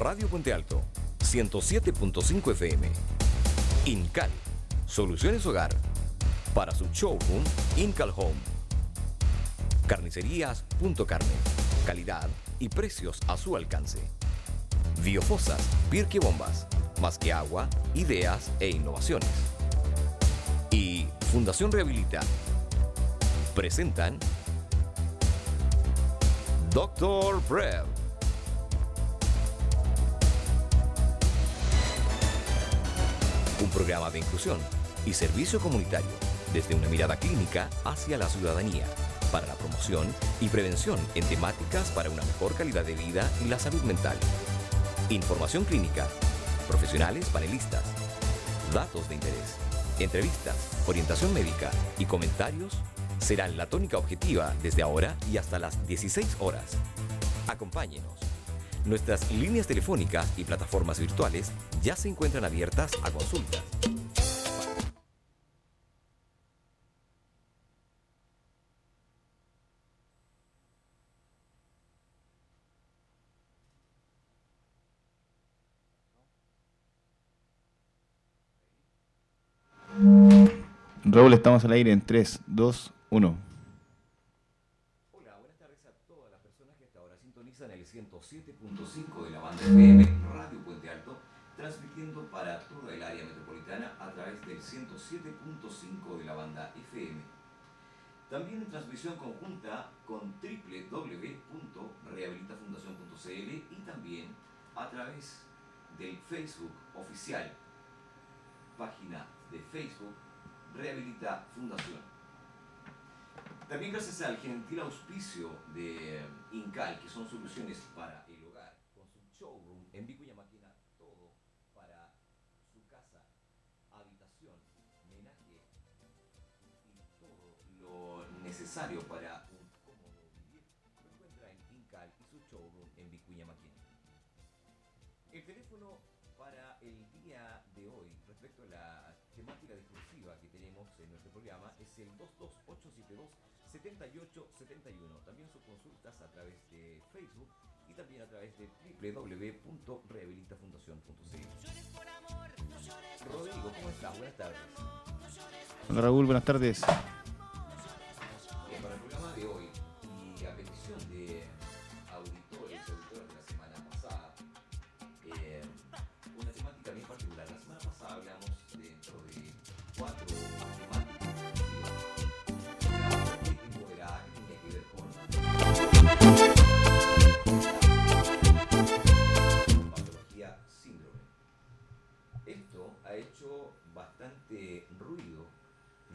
Radio Puente Alto, 107.5 FM. Incal, Soluciones Hogar. Para su showroom, Incal Home. Carnicerías Carne. Calidad y precios a su alcance. Biofosas, Pirque Bombas. Más que agua, ideas e innovaciones. Y Fundación Rehabilita. Presentan Doctor Prev. Programa de inclusión y servicio comunitario desde una mirada clínica hacia la ciudadanía para la promoción y prevención en temáticas para una mejor calidad de vida y la salud mental. Información clínica, profesionales panelistas, datos de interés, entrevistas, orientación médica y comentarios serán la tónica objetiva desde ahora y hasta las 16 horas. Acompáñenos. Nuestras líneas telefónicas y plataformas virtuales ya se encuentran abiertas a consultas. Raúl, estamos al aire en 3, 2, 1. Hola, buenas tardes a todas las personas que hasta ahora sintonizan el 107.5 de la banda FM Radio Puente Alto, transmitiendo para toda el área metropolitana a través del 107.5 de la banda FM. También en transmisión conjunta con www.rehabilitafundación.cl y también a través del Facebook oficial, página de Facebook Rehabilita Fundación. También gracias al gentil auspicio de Incal, que son soluciones para necesario para un cómodo vivir, lo encuentra en Incal y su showroom en Vicuña Maquina. El teléfono para el día de hoy, respecto a la temática discursiva que tenemos en nuestro programa, es el 22872-7871. También sus consultas a través de Facebook y también a través de www.rehabilitafundación.cl. Rodrigo, ¿cómo estás? Buenas tardes. Hola Raúl, buenas tardes.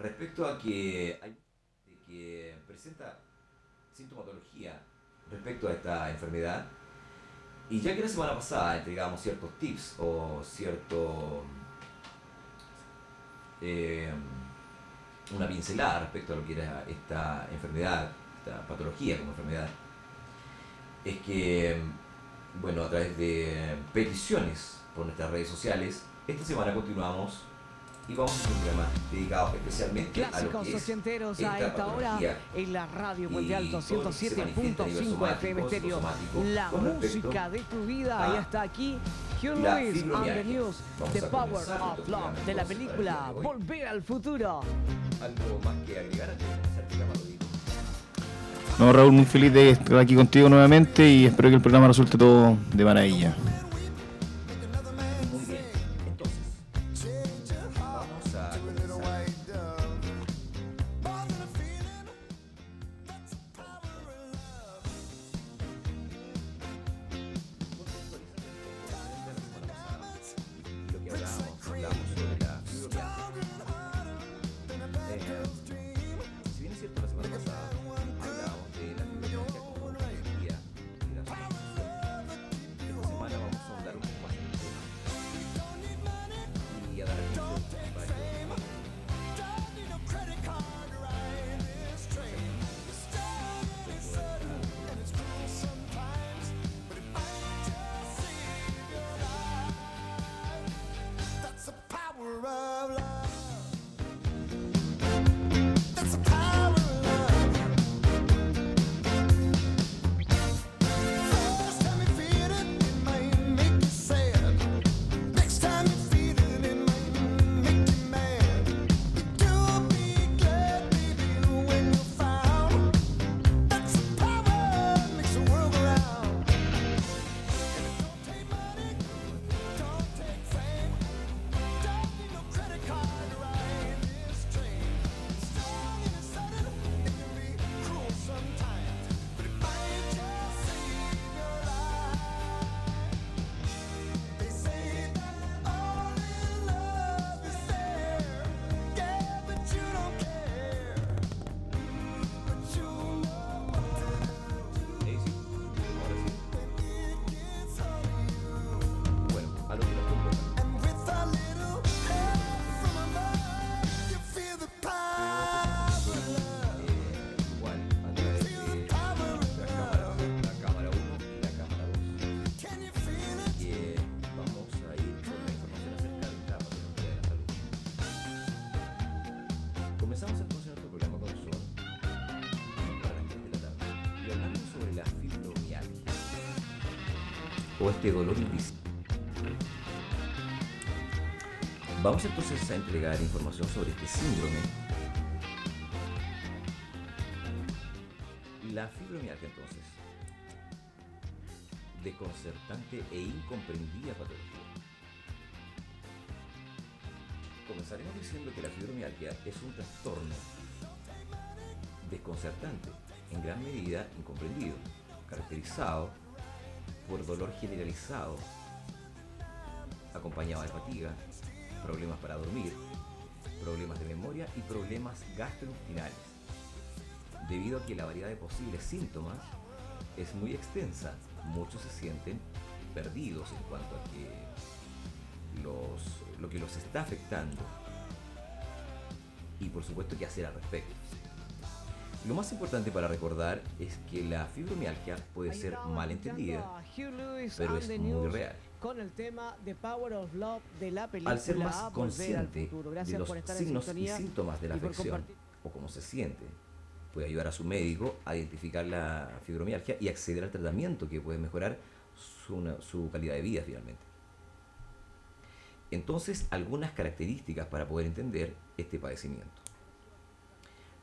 Respecto a que hay que presenta sintomatología respecto a esta enfermedad. Y ya que la semana pasada entregamos ciertos tips o cierto eh, una pincelada respecto a lo que era esta enfermedad, esta patología como enfermedad, es que, bueno, a través de peticiones por nuestras redes sociales, esta semana continuamos y vamos a hacer un programa dedicado especialmente a lo Clásicos que es ochenteros a esta hora en la radio a nivel 107.5 FM psicosomático, La música de tu vida a y hasta aquí Hugh Lewis and the. News, Vamos The a Power of Love de la película. Volver al futuro. algo más que agregar. No, Raúl, muy feliz de estar aquí contigo nuevamente y espero que el programa resulte todo de maravilla. O este dolor invisible. Vamos entonces a entregar información sobre este síndrome. La fibromialgia entonces, desconcertante e incomprendida patología. Comenzaremos diciendo que la fibromialgia es un trastorno desconcertante, en gran medida incomprendido, caracterizado por dolor generalizado, acompañado de fatiga, problemas para dormir, problemas de memoria y problemas gastrointestinales. Debido a que la variedad de posibles síntomas es muy extensa, muchos se sienten perdidos en cuanto a que lo que los está afectando y por supuesto qué hacer al respecto. Lo más importante para recordar es que la fibromialgia puede ser mal entendida, pero es muy real. Con el tema The Power of Love de la película Al ser más consciente de los signos y síntomas de la afección o cómo se siente, puede ayudar a su médico a identificar la fibromialgia y acceder al tratamiento que puede mejorar su calidad de vida finalmente. Entonces, algunas características para poder entender este padecimiento.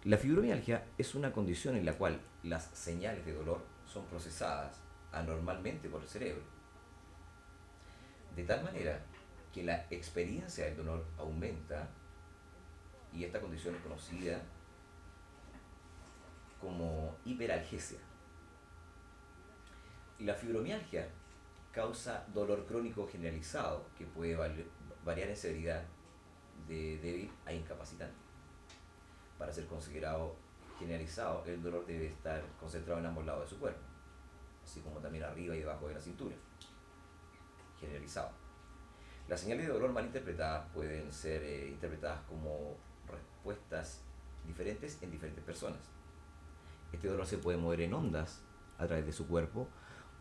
La fibromialgia es una condición en la cual las señales de dolor son procesadas anormalmente por el cerebro. De tal manera que la experiencia del dolor aumenta y esta condición es conocida como hiperalgesia. La fibromialgia causa dolor crónico generalizado que puede variar en severidad de débil a incapacitante. Para ser considerado generalizado, el dolor debe estar concentrado en ambos lados de su cuerpo, así como también arriba y debajo de la cintura. Generalizado. Las señales de dolor mal interpretadas pueden ser eh, interpretadas como respuestas diferentes en diferentes personas. Este dolor se puede mover en ondas a través de su cuerpo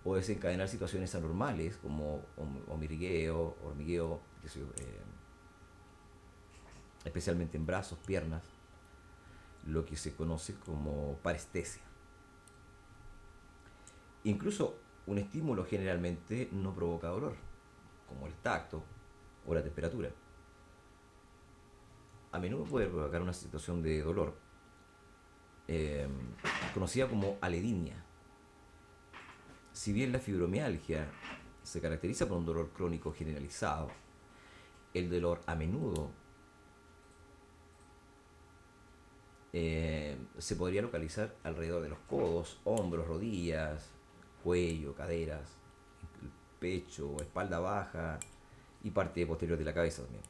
o desencadenar situaciones anormales como hormigueo, hormigueo, eh, especialmente en brazos, piernas, lo que se conoce como parestesia. Incluso un estímulo generalmente no provoca dolor, como el tacto o la temperatura. A menudo puede provocar una situación de dolor, eh, conocida como aledinia. Si bien la fibromialgia se caracteriza por un dolor crónico generalizado, el dolor a menudo eh, se podría localizar alrededor de los codos, hombros, rodillas, cuello, caderas, pecho, espalda baja y parte posterior de la cabeza también.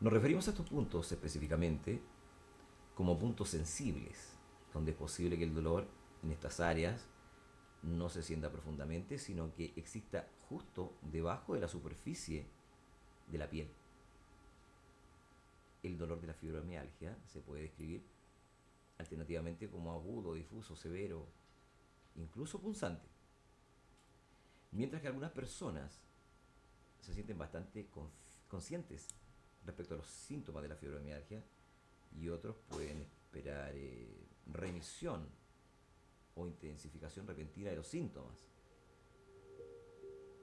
Nos referimos a estos puntos específicamente como puntos sensibles, donde es posible que el dolor en estas áreas no se sienta profundamente, sino que exista justo debajo de la superficie de la piel. El dolor de la fibromialgia se puede describir alternativamente como agudo, difuso, severo, incluso punzante. Mientras que algunas personas se sienten bastante conscientes respecto a los síntomas de la fibromialgia y otros pueden esperar eh, remisión o intensificación repentina de los síntomas.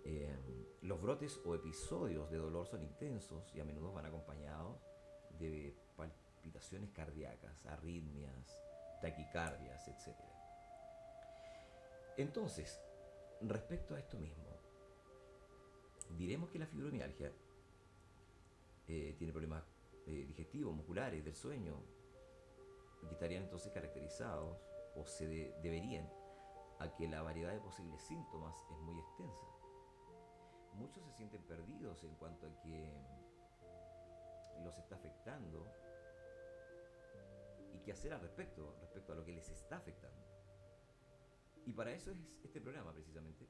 Eh, los brotes o episodios de dolor son intensos y a menudo van acompañados de palpitaciones cardíacas, arritmias, taquicardias, etc. Entonces, respecto a esto mismo, diremos que la fibromialgia eh, tiene problemas eh, digestivos, musculares, del sueño, que estarían entonces caracterizados o se de- deberían a que la variedad de posibles síntomas es muy extensa. Muchos se sienten perdidos en cuanto a que los está afectando y qué hacer al respecto, respecto a lo que les está afectando. Y para eso es este programa precisamente.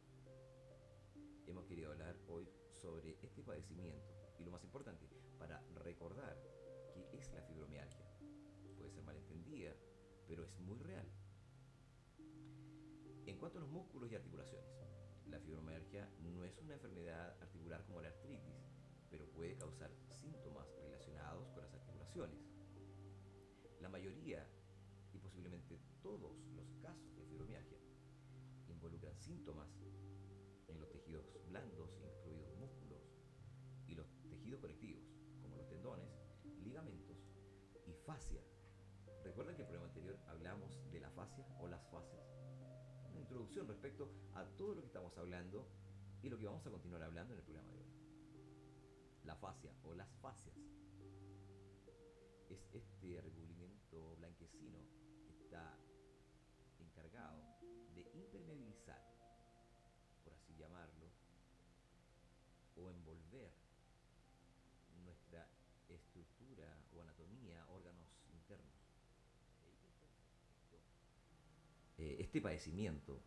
Hemos querido hablar hoy sobre este padecimiento y lo más importante, para recordar qué es la fibromialgia. Puede ser malentendida, pero es muy real. En cuanto a los músculos y articulaciones, la fibromialgia no es una enfermedad articular como la artritis, pero puede causar síntomas relacionados con las articulaciones. prácticamente todos los casos de fibromialgia involucran síntomas en los tejidos blandos, incluidos músculos, y los tejidos conectivos, como los tendones, ligamentos y fascia. Recuerden que en el programa anterior hablamos de la fascia o las fascias. Una introducción respecto a todo lo que estamos hablando y lo que vamos a continuar hablando en el programa de hoy. Fascia o las fascias es este recubrimiento blanquecino que está encargado de impermeabilizar, por así llamarlo, o envolver nuestra estructura o anatomía, órganos internos. Eh, Este padecimiento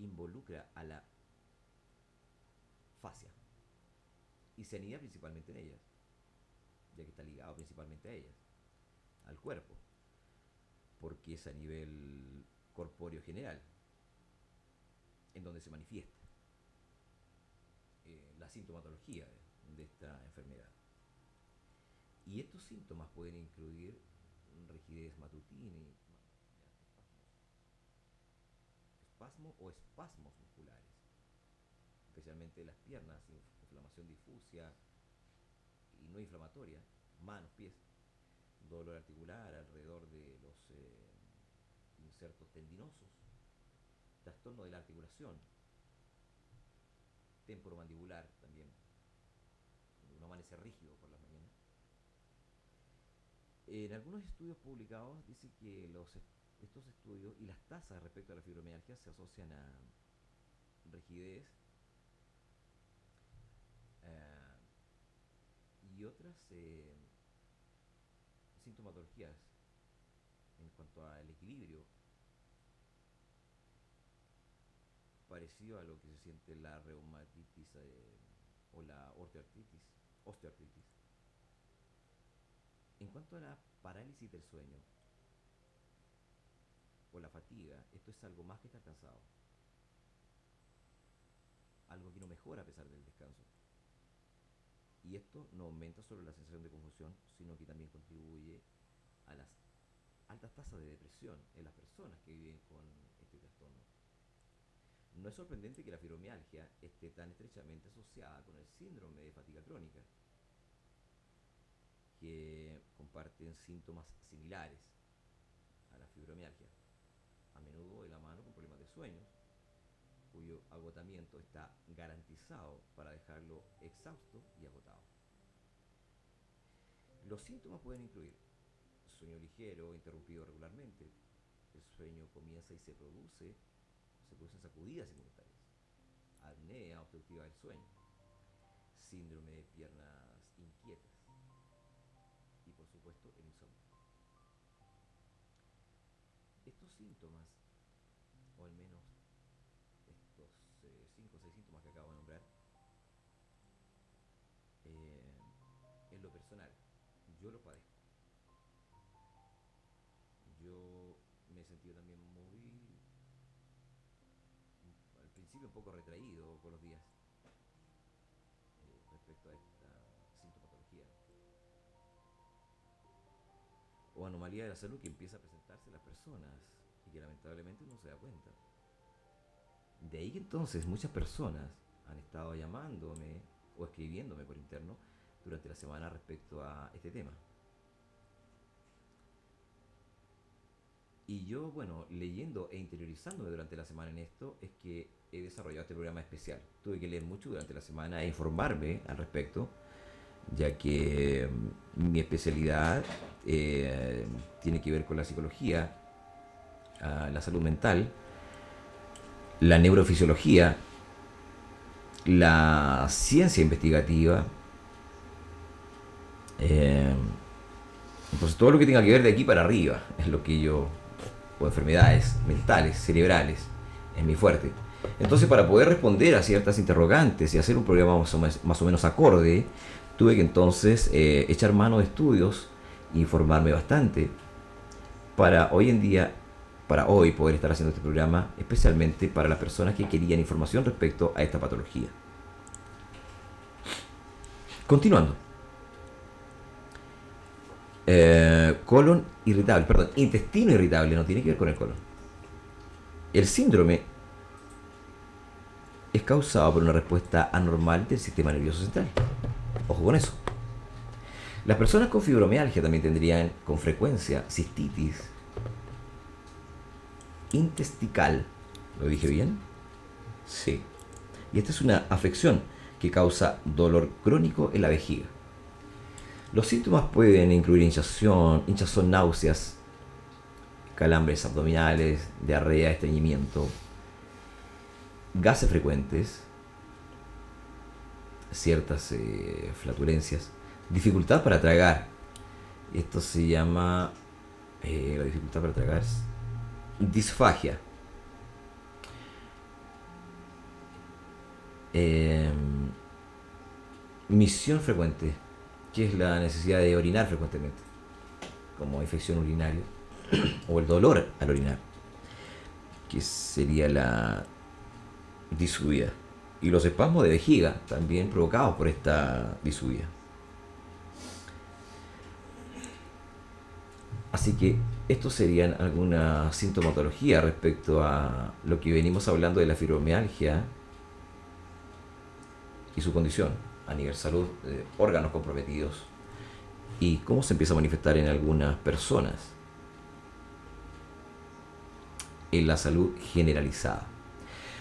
involucra a la fascia y se anida principalmente en ellas, ya que está ligado principalmente a ellas, al cuerpo, porque es a nivel corpóreo general, en donde se manifiesta eh, la sintomatología de, esta enfermedad. Y estos síntomas pueden incluir rigidez matutina, y- espasmo o espasmos musculares, especialmente de las piernas, inflamación difusa y no inflamatoria, manos, pies, dolor articular alrededor de los eh, insertos tendinosos, trastorno de la articulación, temporomandibular también, uno amanece rígido por las mañanas. En algunos estudios publicados dice que los, est- estos estudios y las tasas respecto a la fibromialgia se asocian a rigidez y otras eh, sintomatologías en cuanto al equilibrio parecido a lo que se siente en la reumatitis eh, o la osteoartritis, osteoartritis. En cuanto a la parálisis del sueño o la fatiga, esto es algo más que estar cansado. Algo que no mejora a pesar del descanso. Y esto no aumenta solo la sensación de confusión, sino que también contribuye a las altas tasas de depresión en las personas que viven con este trastorno. No es sorprendente que la fibromialgia esté tan estrechamente asociada con el síndrome de fatiga crónica, que comparten síntomas similares a la fibromialgia, a menudo de la mano con problemas de sueños, cuyo agotamiento está garantizado para dejarlo exhausto y agotado. Los síntomas pueden incluir sueño ligero, interrumpido regularmente, el sueño comienza y se produce, se producen sacudidas simultáneas, apnea obstructiva del sueño, síndrome de piernas inquietas y por supuesto el insomnio. Estos síntomas, o al menos estos 5 o 6 síntomas que acabo de nombrar, eh, en lo personal, yo lo padezco. Yo me he sentido también muy, al principio un poco retraído con los días eh, respecto a esta sintomatología. O anomalía de la salud que empieza a presentarse en las personas y que lamentablemente uno se da cuenta. De ahí que entonces muchas personas han estado llamándome o escribiéndome por interno durante la semana respecto a este tema. Y yo, bueno, leyendo e interiorizándome durante la semana en esto, es que he desarrollado este programa especial. Tuve que leer mucho durante la semana e informarme al respecto, ya que mm, mi especialidad eh, tiene que ver con la psicología, ah, la salud mental, la neurofisiología, la ciencia investigativa, eh, entonces todo lo que tenga que ver de aquí para arriba es lo que yo, o enfermedades mentales, cerebrales, es mi fuerte. Entonces para poder responder a ciertas interrogantes y hacer un programa más o, menos acorde, tuve que entonces eh, echar mano de estudios, informarme bastante, para hoy en día, para hoy poder estar haciendo este programa, especialmente para las personas que querían información respecto a esta patología. Continuando. Eh, colon irritable, perdón, intestino irritable no tiene que ver con el colon. El síndrome es causado por una respuesta anormal del sistema nervioso central. Ojo con eso. Las personas con fibromialgia también tendrían con frecuencia cistitis intestical. ¿Lo dije bien? Sí. Y esta es una afección que causa dolor crónico en la vejiga. Los síntomas pueden incluir hinchazón, hinchazón, náuseas, calambres abdominales, diarrea, estreñimiento, gases frecuentes, ciertas eh, flatulencias, dificultad para tragar. Esto se llama, eh, la dificultad para tragar, disfagia. Em, misión frecuente, que es la necesidad de orinar frecuentemente, como infección urinaria, o el dolor al orinar, que sería la disubida. Y los espasmos de vejiga, también provocados por esta disubida. Así que estos serían alguna sintomatología respecto a lo que venimos hablando de la fibromialgia y su condición a nivel salud, eh, órganos comprometidos y cómo se empieza a manifestar en algunas personas en la salud generalizada.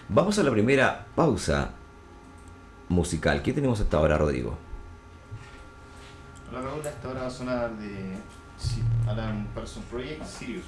Vamos a la primera pausa musical. ¿Qué tenemos hasta ahora, Rodrigo? La Raúl hasta ahora va a sonar de Alan Person Project Sirius.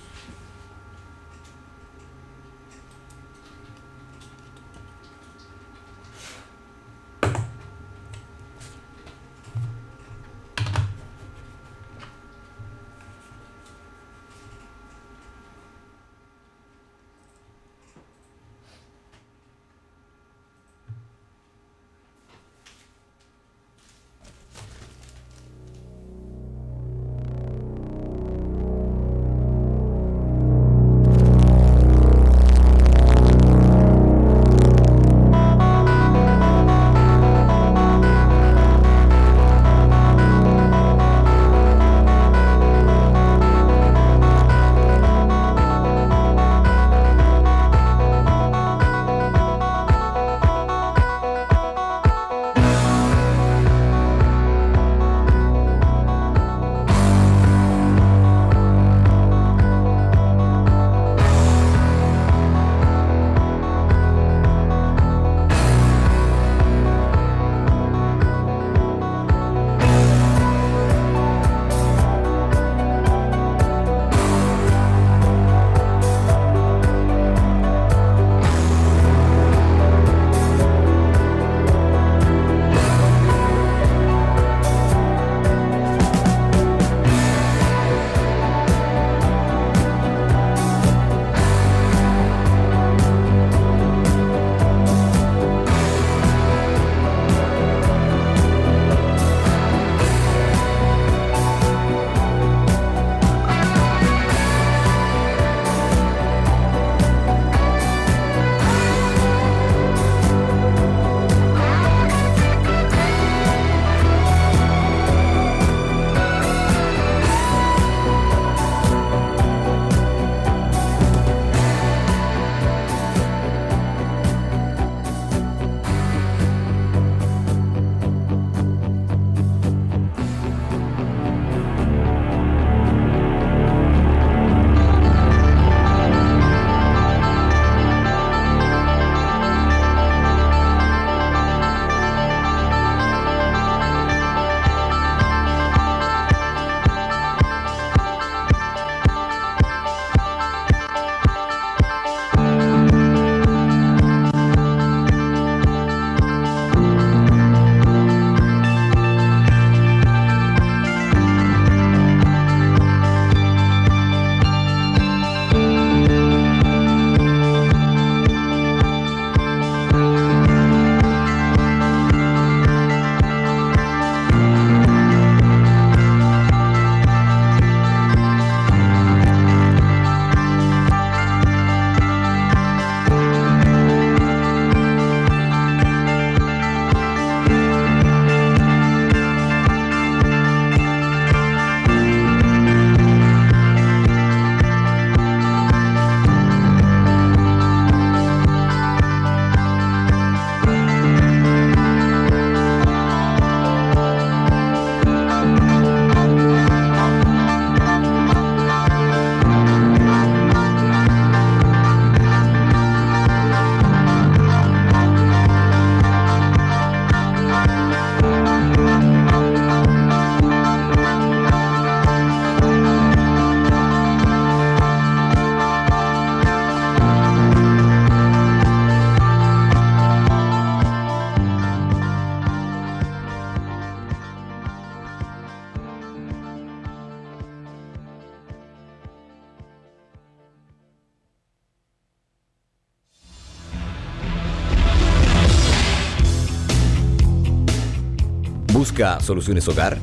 ¿Busca soluciones hogar?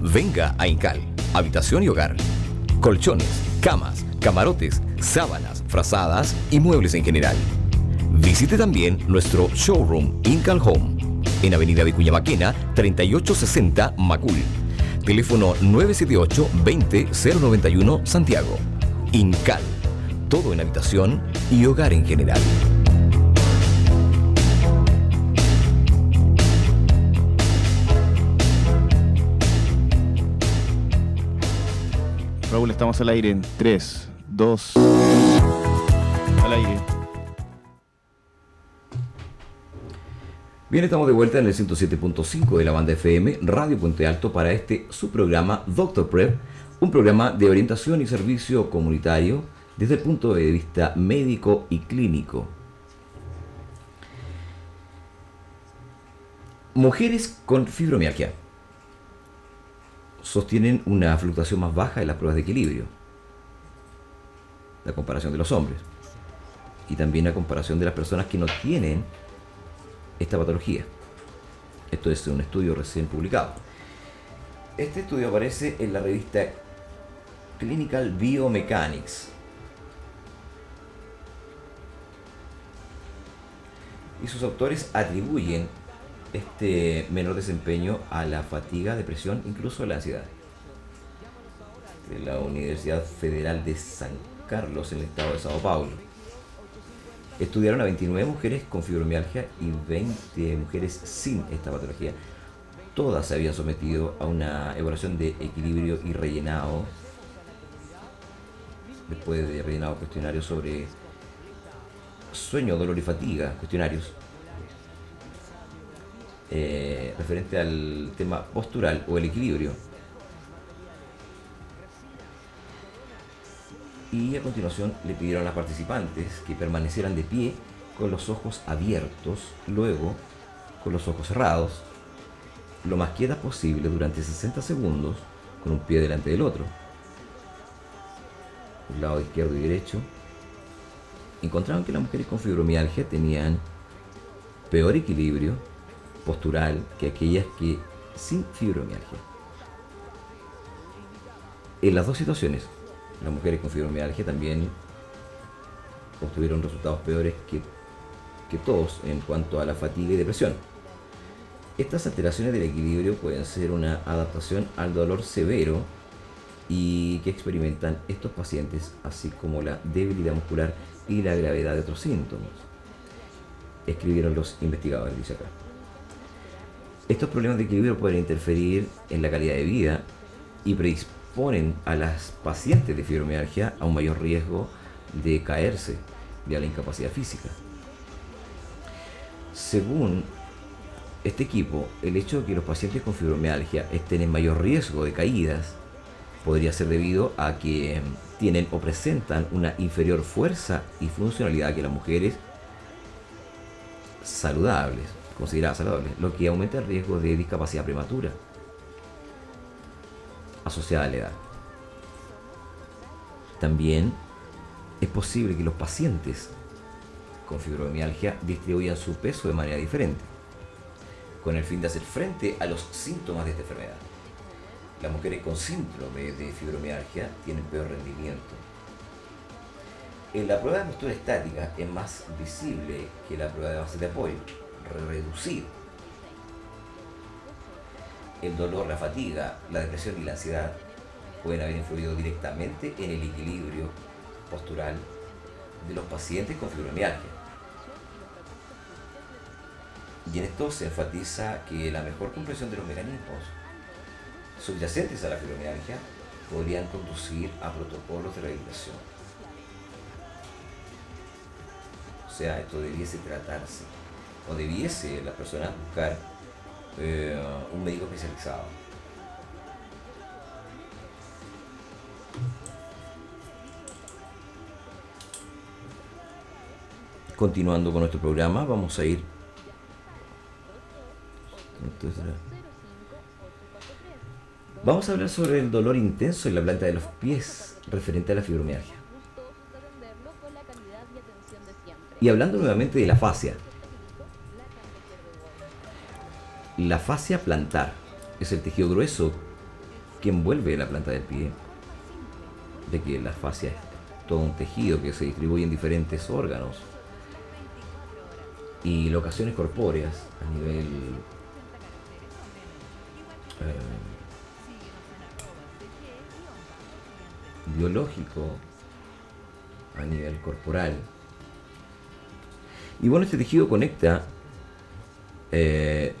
Venga a Incal, habitación y hogar. Colchones, camas, camarotes, sábanas, frazadas y muebles en general. Visite también nuestro showroom Incal Home en Avenida Vicuña Maquena 3860 Macul. Teléfono 978 20 091 Santiago. Incal. Todo en habitación y hogar en general. Raúl, estamos al aire en 3, 2, al aire. Bien, estamos de vuelta en el 107.5 de la banda FM, Radio Puente Alto, para este su programa Doctor Prep, un programa de orientación y servicio comunitario desde el punto de vista médico y clínico. Mujeres con fibromialgia sostienen una fluctuación más baja en las pruebas de equilibrio, la comparación de los hombres, y también la comparación de las personas que no tienen esta patología. Esto es un estudio recién publicado. Este estudio aparece en la revista Clinical Biomechanics. Y sus autores atribuyen este menor desempeño a la fatiga, depresión, incluso a la ansiedad. De la Universidad Federal de San Carlos, en el estado de Sao Paulo. Estudiaron a 29 mujeres con fibromialgia y 20 mujeres sin esta patología. Todas se habían sometido a una evaluación de equilibrio y rellenado, después de rellenado cuestionarios sobre sueño, dolor y fatiga, cuestionarios eh, referente al tema postural o el equilibrio. Y a continuación le pidieron a las participantes que permanecieran de pie con los ojos abiertos, luego con los ojos cerrados, lo más quietas posible durante 60 segundos, con un pie delante del otro, el lado izquierdo y derecho. Encontraron que las mujeres con fibromialgia tenían peor equilibrio postural que aquellas que sin fibromialgia. En las dos situaciones, las mujeres con fibromialgia también obtuvieron resultados peores que, que todos en cuanto a la fatiga y depresión. Estas alteraciones del equilibrio pueden ser una adaptación al dolor severo y que experimentan estos pacientes, así como la debilidad muscular y la gravedad de otros síntomas. Escribieron los investigadores, dice acá. Estos problemas de equilibrio pueden interferir en la calidad de vida y predisponen a las pacientes de fibromialgia a un mayor riesgo de caerse a la incapacidad física. Según este equipo, el hecho de que los pacientes con fibromialgia estén en mayor riesgo de caídas podría ser debido a que tienen o presentan una inferior fuerza y funcionalidad que las mujeres saludables considerada saludable, lo que aumenta el riesgo de discapacidad prematura asociada a la edad. También es posible que los pacientes con fibromialgia distribuyan su peso de manera diferente, con el fin de hacer frente a los síntomas de esta enfermedad. Las mujeres con síndrome de fibromialgia tienen peor rendimiento. En la prueba de postura estática es más visible que la prueba de base de apoyo reducido. El dolor, la fatiga, la depresión y la ansiedad pueden haber influido directamente en el equilibrio postural de los pacientes con fibromialgia. Y en esto se enfatiza que la mejor comprensión de los mecanismos subyacentes a la fibromialgia podrían conducir a protocolos de rehabilitación. O sea, esto debiese tratarse o debiese la persona buscar eh, un médico especializado. Continuando con nuestro programa, vamos a ir. Vamos a hablar sobre el dolor intenso en la planta de los pies referente a la fibromialgia. Y hablando nuevamente de la fascia, la fascia plantar es el tejido grueso que envuelve la planta del pie, de que la fascia es todo un tejido que se distribuye en diferentes órganos y locaciones corpóreas a nivel eh, biológico, a nivel corporal. Y bueno, este tejido conecta eh,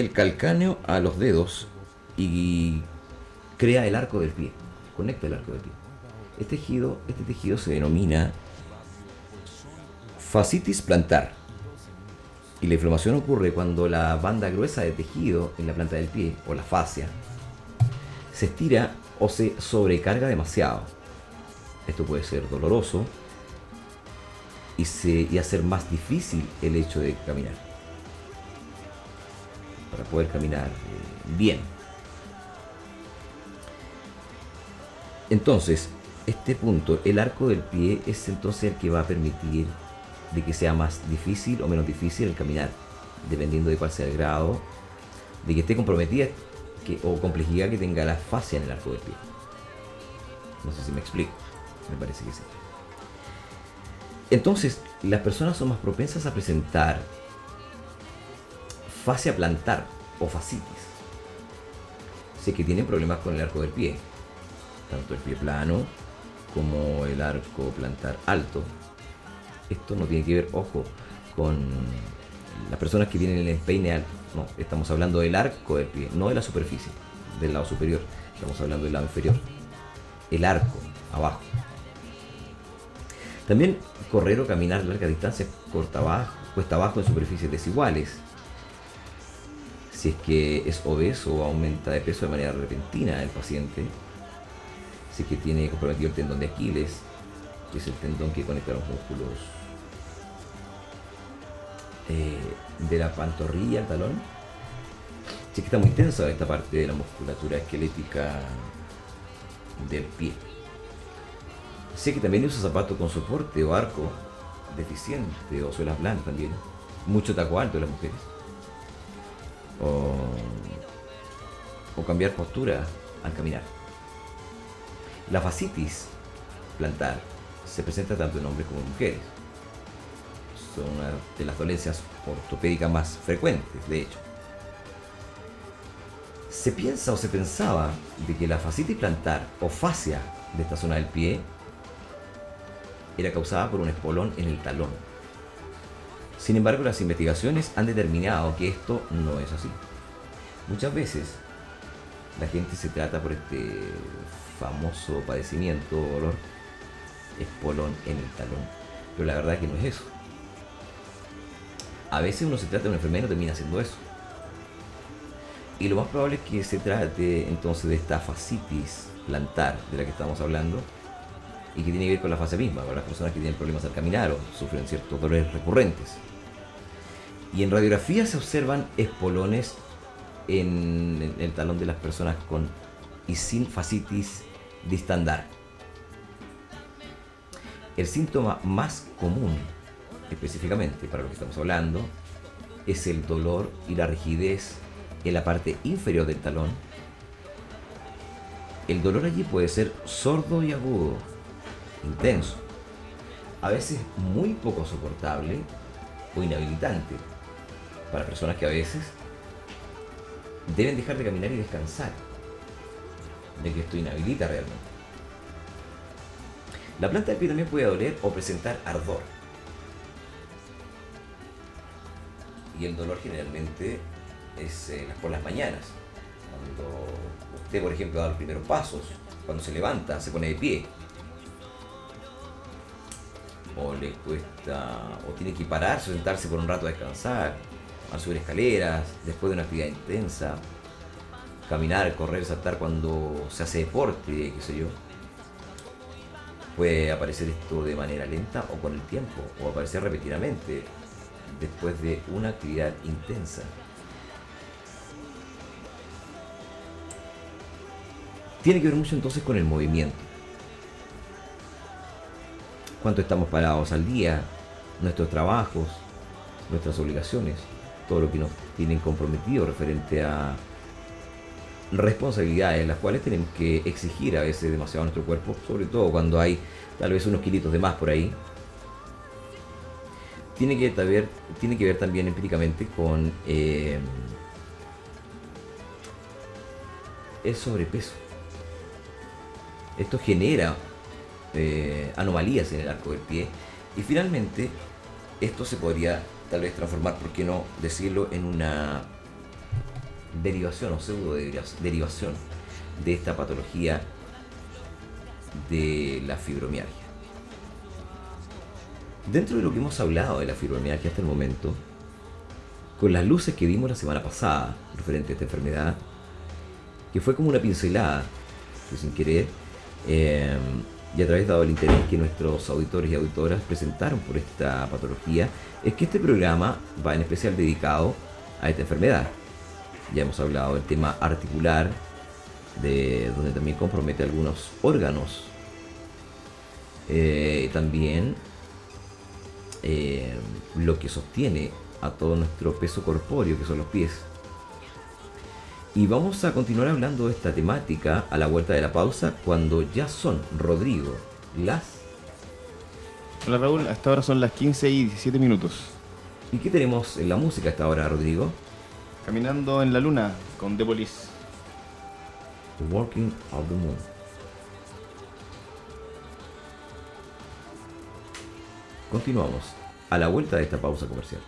el calcáneo a los dedos y crea el arco del pie. Conecta el arco del pie. Este tejido, este tejido se denomina fascitis plantar. Y la inflamación ocurre cuando la banda gruesa de tejido en la planta del pie, o la fascia, se estira o se sobrecarga demasiado. Esto puede ser doloroso y, se, y hacer más difícil el hecho de caminar. Para poder caminar eh, bien. Entonces, este punto, el arco del pie es entonces el que va a permitir de que sea más difícil o menos difícil el caminar, dependiendo de cuál sea el grado, de que esté comprometida o complejidad que tenga la fascia en el arco del pie. No sé si me explico, me parece que sí. Entonces, las personas son más propensas a presentar fascia plantar o fascitis. Sé que tienen problemas con el arco del pie, tanto el pie plano como el arco plantar alto. Esto no tiene que ver, ojo, con las personas que tienen el empeine alto. No, estamos hablando del arco del pie, no de la superficie, del lado superior. Estamos hablando del lado inferior. El arco, abajo. También correr o caminar larga distancia corta abajo, cuesta abajo en superficies desiguales. Si es que es obeso o aumenta de peso de manera repentina el paciente. Si es que tiene comprometido el tendón de Aquiles, que es el tendón que conecta los músculos eh, de la pantorrilla al talón. Sí que está muy tensa esta parte de la musculatura esquelética del pie. Sé que también usa zapatos con soporte o arco deficiente o suelas blancas también. Mucho taco alto de las mujeres. O, cambiar postura al caminar. La fascitis plantar se presenta tanto en hombres como en mujeres una de las dolencias ortopédicas más frecuentes, de hecho. Se piensa o se pensaba de que la fascitis plantar o fascia de esta zona del pie era causada por un espolón en el talón. Sin embargo, las investigaciones han determinado que esto no es así. Muchas veces la gente se trata por este famoso padecimiento o dolor espolón en el talón. Pero la verdad es que no es eso a veces uno se trata de una enfermedad y no termina haciendo eso. Y lo más probable es que se trate entonces de esta fascitis plantar de la que estamos hablando y que tiene que ver con la fase misma, con las personas que tienen problemas al caminar o sufren ciertos dolores recurrentes. Y en radiografía se observan espolones en el talón de las personas con y sin fascitis distandar. El síntoma más común específicamente para lo que estamos hablando, es el dolor y la rigidez en la parte inferior del talón. El dolor allí puede ser sordo y agudo, intenso, a veces muy poco soportable o inhabilitante para personas que a veces deben dejar de caminar y descansar de que esto inhabilita realmente. La planta del pie también puede doler o presentar ardor y el dolor generalmente es eh, por las mañanas. Cuando usted, por ejemplo, da los primeros pasos, cuando se levanta, se pone de pie, o le cuesta, o tiene que pararse sentarse por un rato a descansar, a subir escaleras, después de una actividad intensa, caminar, correr, saltar cuando se hace deporte, qué sé yo. Puede aparecer esto de manera lenta o con el tiempo, o aparecer repetidamente, después de una actividad intensa. Tiene que ver mucho entonces con el movimiento. Cuánto estamos parados al día, nuestros trabajos, nuestras obligaciones. Todo lo que nos tienen comprometido referente a responsabilidades, las cuales tenemos que exigir a veces demasiado a nuestro cuerpo, sobre todo cuando hay tal vez unos kilitos de más por ahí. Tiene que ver, tiene que ver también empíricamente con eh, el sobrepeso. Esto genera eh, anomalías en el arco del pie y finalmente esto se podría tal vez transformar, por qué no decirlo, en una derivación o pseudo derivación de esta patología de la fibromialgia. Dentro de lo que hemos hablado de la fibromialgia hasta el momento, con las luces que vimos la semana pasada referente a esta enfermedad, que fue como una pincelada, que sin querer, eh, y a través dado el interés que nuestros auditores y auditoras presentaron por esta patología, es que este programa va en especial dedicado a esta enfermedad. Ya hemos hablado del tema articular, de donde también compromete algunos órganos. Eh, también eh, lo que sostiene a todo nuestro peso corpóreo, que son los pies. Y vamos a continuar hablando de esta temática a la vuelta de la pausa cuando ya son, Rodrigo, las... Hola Raúl, hasta ahora son las 15 y 17 minutos. ¿Y qué tenemos en la música hasta ahora, Rodrigo? Caminando en la luna con The Police. The Walking of the Moon. Continuamos a la vuelta de esta pausa comercial.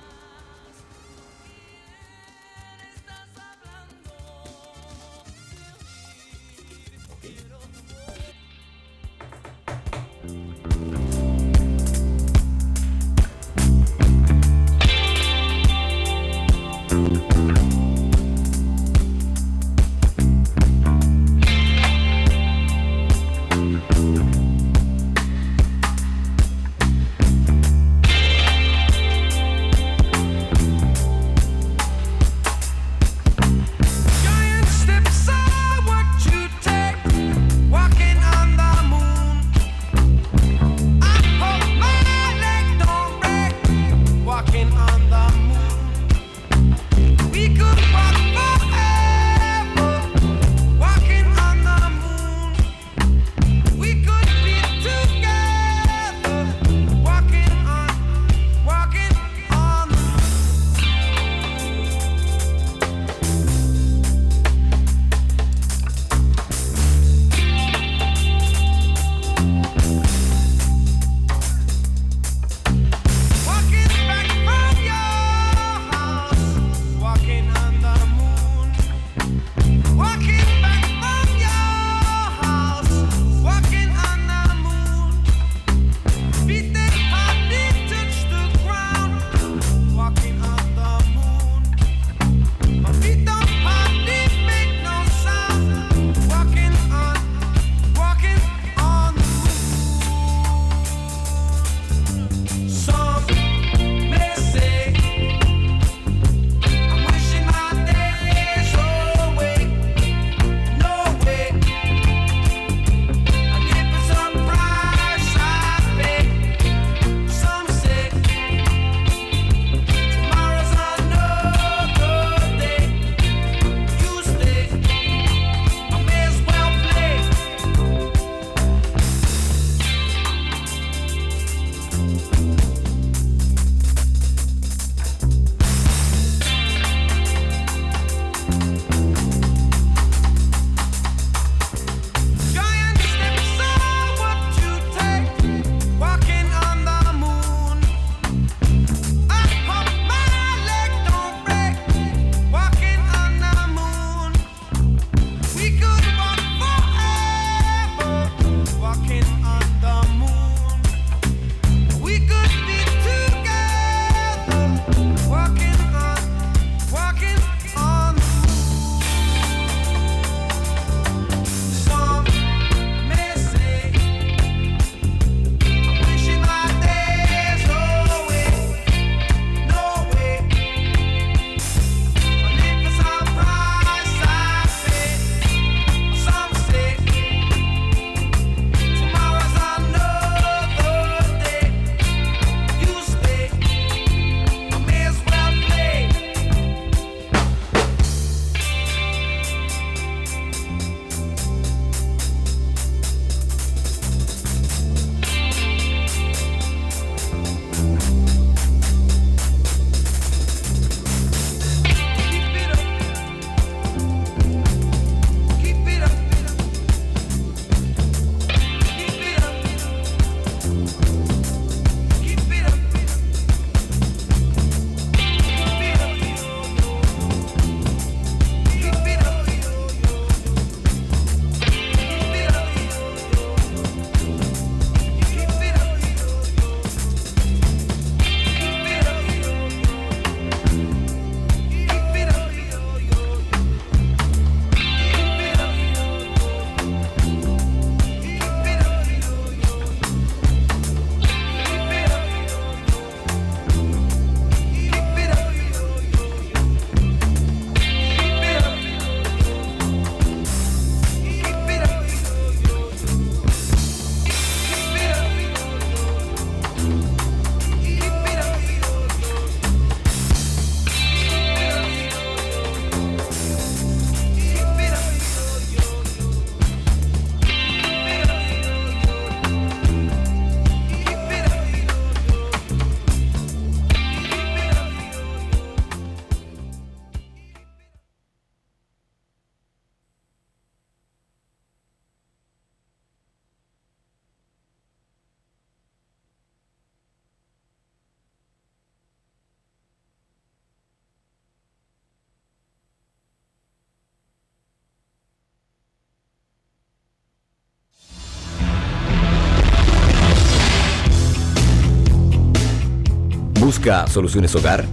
¿Busca soluciones hogar?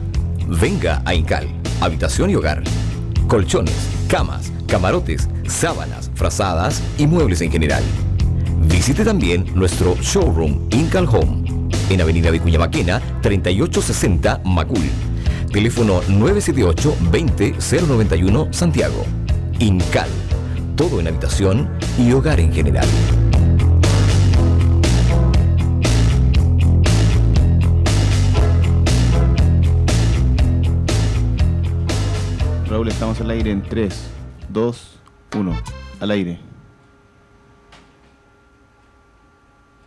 Venga a Incal, habitación y hogar. Colchones, camas, camarotes, sábanas, frazadas y muebles en general. Visite también nuestro showroom Incal Home en Avenida Vicuña Maquena 3860 Macul. Teléfono 978 20 091 Santiago. Incal. Todo en habitación y hogar en general. Estamos al aire en 3, 2, 1. Al aire.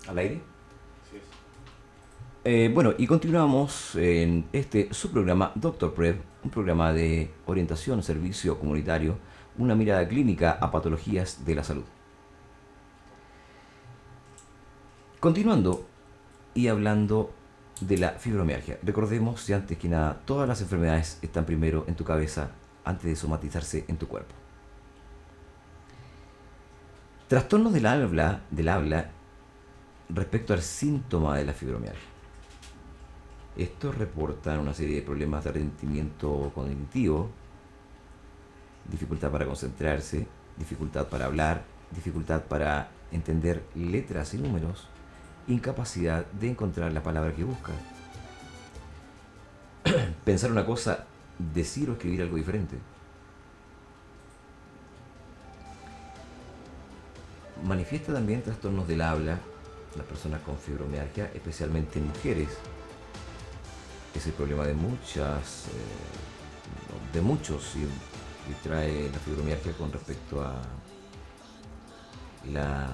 ¿Al aire? Eh, bueno, y continuamos en este su programa Doctor Prep, un programa de orientación, servicio comunitario, una mirada clínica a patologías de la salud. Continuando y hablando de la fibromialgia. Recordemos, si antes que nada, todas las enfermedades están primero en tu cabeza antes de somatizarse en tu cuerpo. Trastornos del habla, del habla respecto al síntoma de la fibromialgia. Estos reportan una serie de problemas de rendimiento cognitivo, dificultad para concentrarse, dificultad para hablar, dificultad para entender letras y números, incapacidad de encontrar la palabra que busca. Pensar una cosa, decir o escribir algo diferente. Manifiesta también trastornos del habla, las personas con fibromialgia, especialmente en mujeres. Es el problema de muchas, eh, de muchos, y, y trae la fibromialgia con respecto a la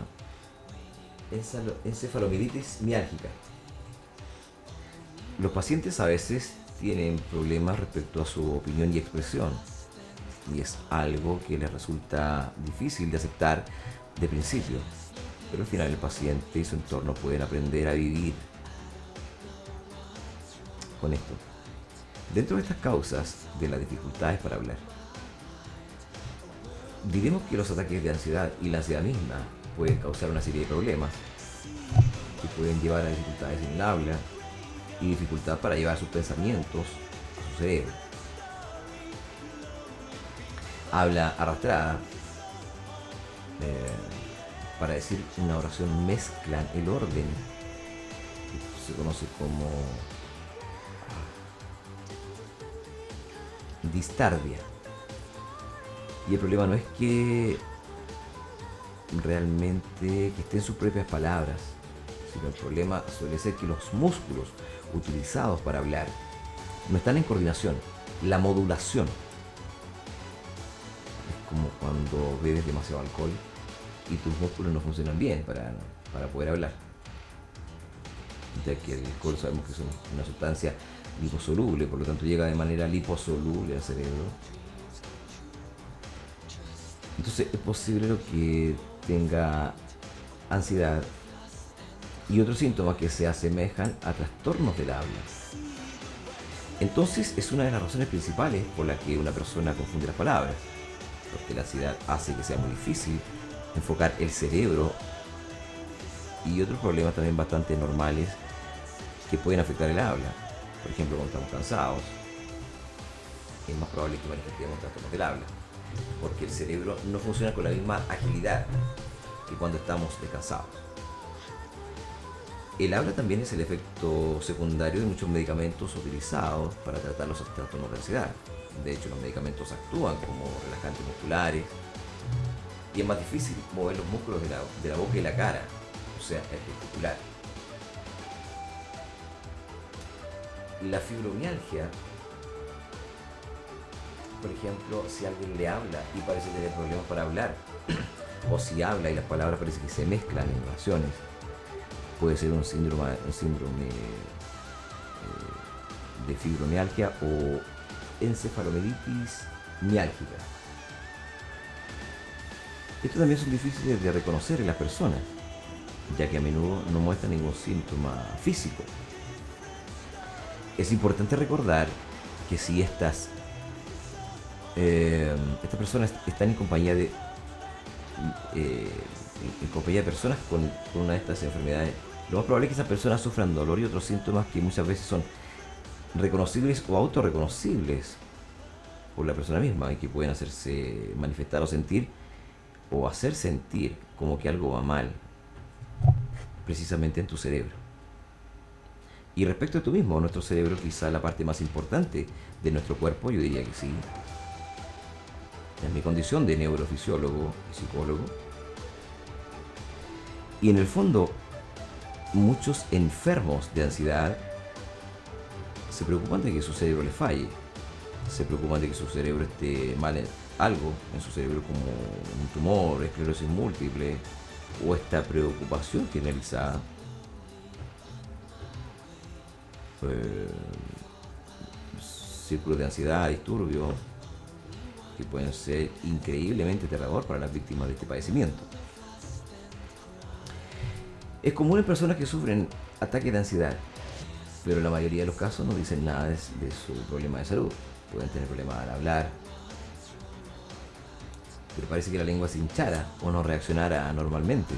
encefalo- encefalomielitis miálgica. Los pacientes a veces tienen problemas respecto a su opinión y expresión, y es algo que les resulta difícil de aceptar de principio, pero al final el paciente y su entorno pueden aprender a vivir con esto. Dentro de estas causas de las dificultades para hablar, diremos que los ataques de ansiedad y la ansiedad misma pueden causar una serie de problemas que pueden llevar a dificultades en el habla dificultad para llevar sus pensamientos a su cerebro. Habla arrastrada, eh, para decir una oración mezclan el orden, se conoce como ah, distardia. Y el problema no es que realmente que estén sus propias palabras, sino el problema suele ser que los músculos utilizados para hablar no están en coordinación. La modulación es como cuando bebes demasiado alcohol y tus músculos no funcionan bien para, para poder hablar. Ya que el alcohol sabemos que es una- sustancia liposoluble, por lo tanto llega de manera liposoluble al cerebro. Entonces es posible que tenga ansiedad y otros síntomas que se asemejan a trastornos del habla. Entonces es una de las razones principales por la que una persona confunde las palabras, porque la ansiedad hace que sea muy difícil enfocar el cerebro y otros problemas también bastante normales que pueden afectar el habla. Por ejemplo, cuando estamos cansados, es más probable que manifestemos trastornos del habla, porque el cerebro no funciona con la misma agilidad que cuando estamos descansados. El habla también es el efecto secundario de muchos medicamentos utilizados para tratar los trastornos de ansiedad. De hecho, los medicamentos actúan como relajantes musculares y es más difícil mover los músculos de la, de la boca y la cara, o sea, el gesticular. La fibromialgia, por ejemplo, si alguien le habla y parece tener problemas para hablar, o si habla y las palabras parece que se mezclan en oraciones, puede ser un síndrome, eh, de fibromialgia o encefalomelitis miálgica. Estos también son difíciles de reconocer en las personas, ya que a menudo no muestran ningún síntoma físico. Es importante recordar que si estas, eh, estas personas están en compañía de eh, compañía de personas con, con una de estas enfermedades, lo más probable es que esas personas sufran dolor y otros síntomas que muchas veces son reconocibles o autorreconocibles por la persona misma y que pueden hacerse manifestar o sentir o hacer sentir como que algo va mal precisamente en tu cerebro. Y respecto a tú mismo, nuestro cerebro quizá la parte más importante de nuestro cuerpo, yo diría que sí. En mi condición de neurofisiólogo y psicólogo. Y en el fondo, muchos enfermos de ansiedad se preocupan de que su cerebro le falle. Se preocupan de que su cerebro esté mal en algo en su cerebro como un tumor, esclerosis múltiple o esta preocupación generalizada. Eh, círculos de ansiedad, disturbios, que pueden ser increíblemente aterrador para las víctimas de este padecimiento. Es común en personas que sufren ataques de ansiedad, pero la mayoría de los casos no dicen nada de, su problema de salud. Pueden tener problemas al hablar, pero parece que la lengua se hinchara o no reaccionara normalmente.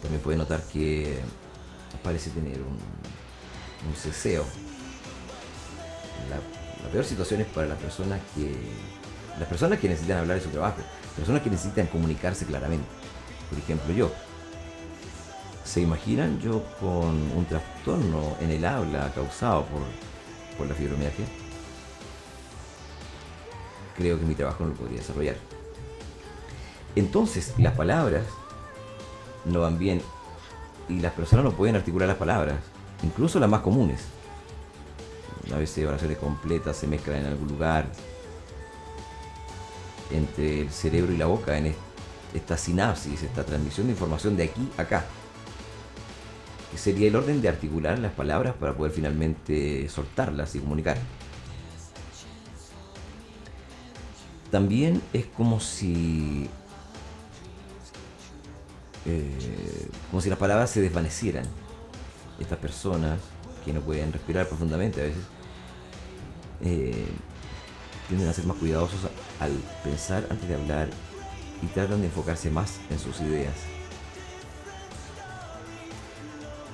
También puede notar que parece tener un, un ceseo. La, la peor situación es para las personas que las personas que necesitan hablar de su trabajo, personas que necesitan comunicarse claramente. Por ejemplo, yo. ¿Se imaginan yo con un trastorno en el habla causado por, por la fibromialgia? Creo que mi trabajo no lo podría desarrollar. Entonces, las palabras no van bien y las personas no pueden articular las palabras, incluso las más comunes. A veces oraciones completas se mezclan en algún lugar entre el cerebro y la boca en esta sinapsis, esta transmisión de información de aquí a acá. Sería el orden de articular las palabras para poder finalmente soltarlas y comunicar. También es como si eh, como si las palabras se desvanecieran. Estas personas que no pueden respirar profundamente a veces eh, tienden a ser más cuidadosos al pensar antes de hablar y tratan de enfocarse más en sus ideas.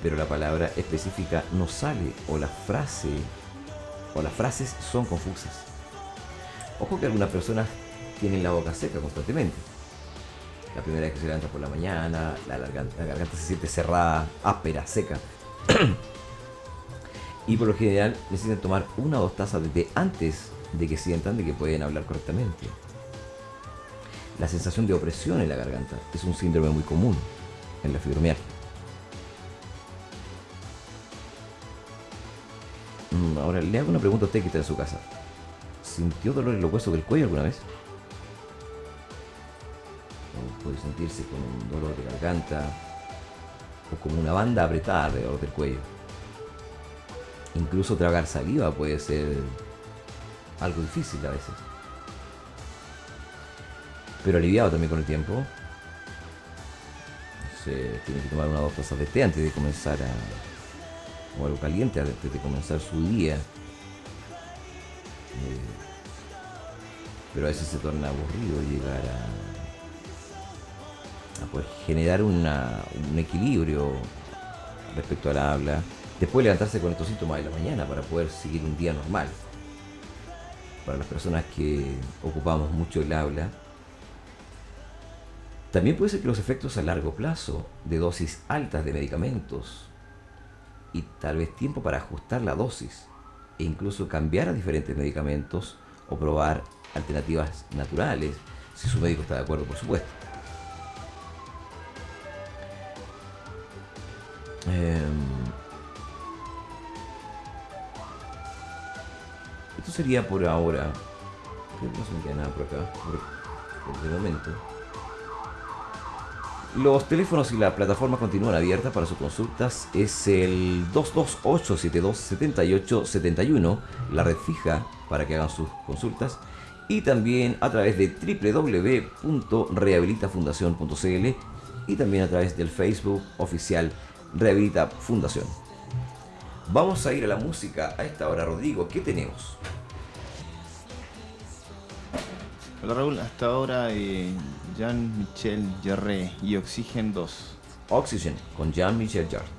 Pero la palabra específica no sale o la frase o las frases son confusas. Ojo que algunas personas tienen la boca seca constantemente la primera vez que se levanta por la mañana, la garganta, se siente cerrada, áspera, seca. y por lo general necesitan tomar una o dos tazas de té antes de que sientan de que pueden hablar correctamente. La sensación de opresión en la garganta es un síndrome muy común en la fibromialgia. Ahora le hago una pregunta a usted que está en su casa. ¿Sintió dolor en los huesos del cuello alguna vez? puede sentirse con un dolor de garganta o como una banda apretada alrededor del cuello. Incluso tragar saliva puede ser algo difícil a veces. Pero aliviado también con el tiempo. Se tiene que tomar una o dos tazas de té antes de comenzar a. o algo caliente antes de comenzar su día. Eh, pero a veces se torna aburrido llegar a a generar un equilibrio respecto al habla. Después levantarse con estos síntomas de la mañana para poder seguir un día normal. Para las personas que ocupamos mucho el habla. También puede ser que los efectos a largo plazo de dosis altas de medicamentos y tal vez tiempo para ajustar la dosis e incluso cambiar a diferentes medicamentos o probar alternativas naturales, si su médico está de acuerdo, por supuesto. Em, esto sería por ahora. Creo que no se me queda nada por acá, por, el momento. Los teléfonos y la plataforma continúan abiertas para sus consultas. Es el 228-7278-71, la red fija para que hagan sus consultas. Y también a través de www.rehabilitafundación.cl y también a través del Facebook oficial Rehabilita Fundación. Vamos a ir a la música a esta hora, Rodrigo. ¿Qué tenemos? Hola Raúl, hasta ahora eh, Jean-Michel Jarre y Oxygen 2. Oxygen con Jean-Michel Jarre.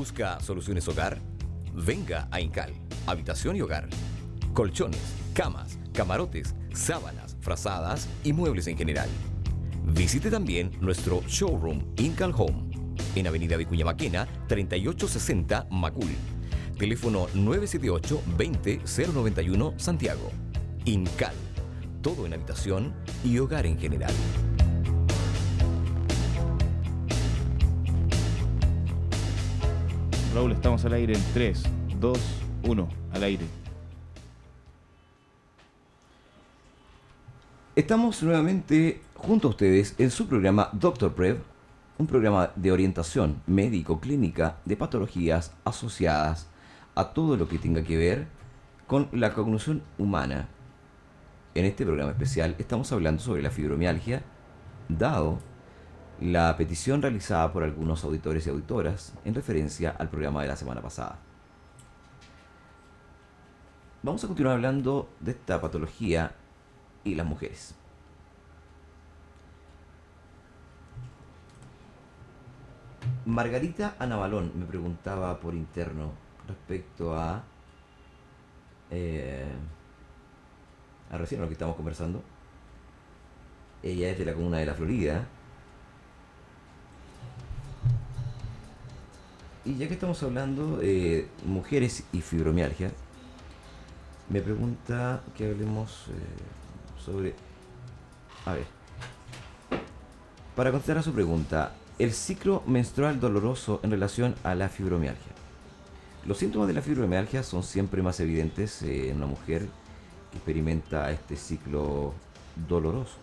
¿Busca soluciones hogar? Venga a Incal, habitación y hogar. Colchones, camas, camarotes, sábanas, frazadas y muebles en general. Visite también nuestro showroom Incal Home en Avenida Vicuña Maquena 3860 Macul. Teléfono 978 20 091 Santiago. Incal. Todo en habitación y hogar en general. Estamos al aire en 3, 2, 1, al aire. Estamos nuevamente junto a ustedes en su programa Doctor Prev, un programa de orientación médico-clínica de patologías asociadas a todo lo que tenga que ver con la cognición humana. En este programa especial estamos hablando sobre la fibromialgia, dado la petición realizada por algunos auditores y auditoras en referencia al programa de la semana pasada. Vamos a continuar hablando de esta patología y las mujeres. Margarita Anabalón me preguntaba por interno respecto a, eh, a recién lo que estamos conversando. Ella es de la comuna de la Florida. Y ya que estamos hablando de mujeres y fibromialgia, me pregunta que hablemos eh, sobre... A ver. Para contestar a su pregunta, el ciclo menstrual doloroso en relación a la fibromialgia. Los síntomas de la fibromialgia son siempre más evidentes en una mujer que experimenta este ciclo doloroso.